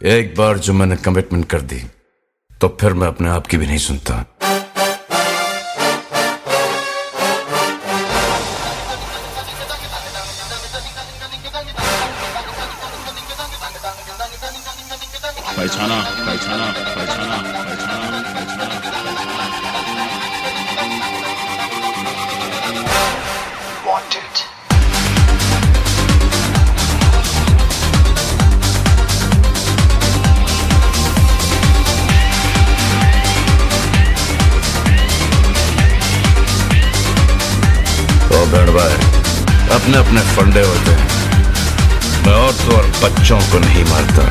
एक बार जो मैंने कमिटमेंट कर दी तो फिर मैं अपने आप की भी नहीं सुनता। पहचाना पहचाना पहचाना पहचाना पहचाना। अपने अपने फंडे होते हैं, मैं औरतों और बच्चों को नहीं मारता।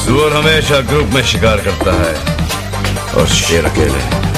सुअर हमेशा ग्रुप में शिकार करता है और शेर अकेले।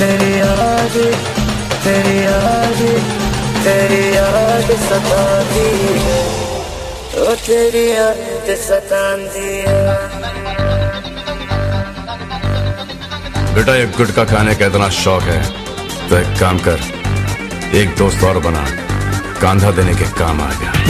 तेरी याद तेरी याद तेरी याद सताती है। ओ, तेरी याद सताती है। बेटा ये गुटका खाने का इतना शौक है। तो एक काम कर, एक दोस्त और बना। कांधा देने के काम आ गया।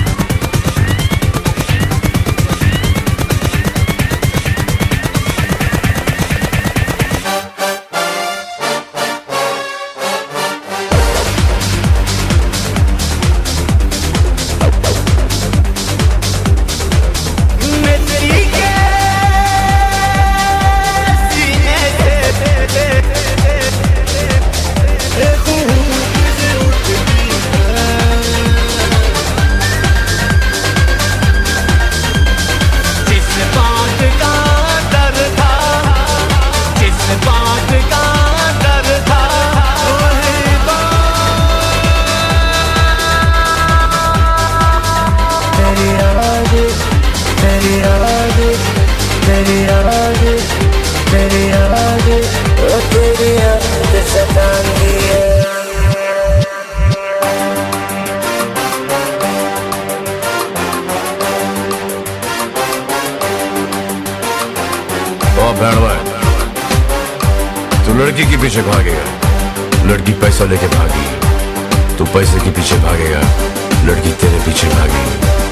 ओ है तू लड़की के पीछे भागेगा। लड़की पैसा लेके भागी तू पैसे के पीछे भागेगा। लड़की तेरे पीछे भागेगी।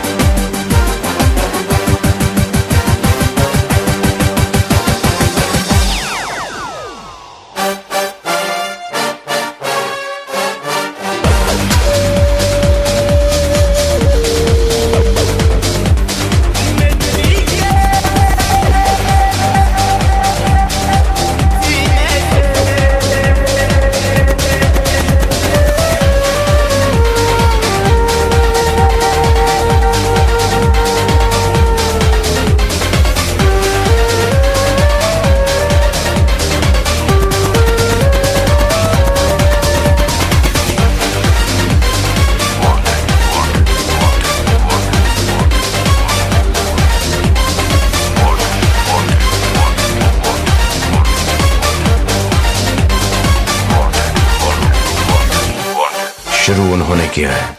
शुरू उन्होंने किया है।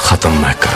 खत्म मैं करूँगा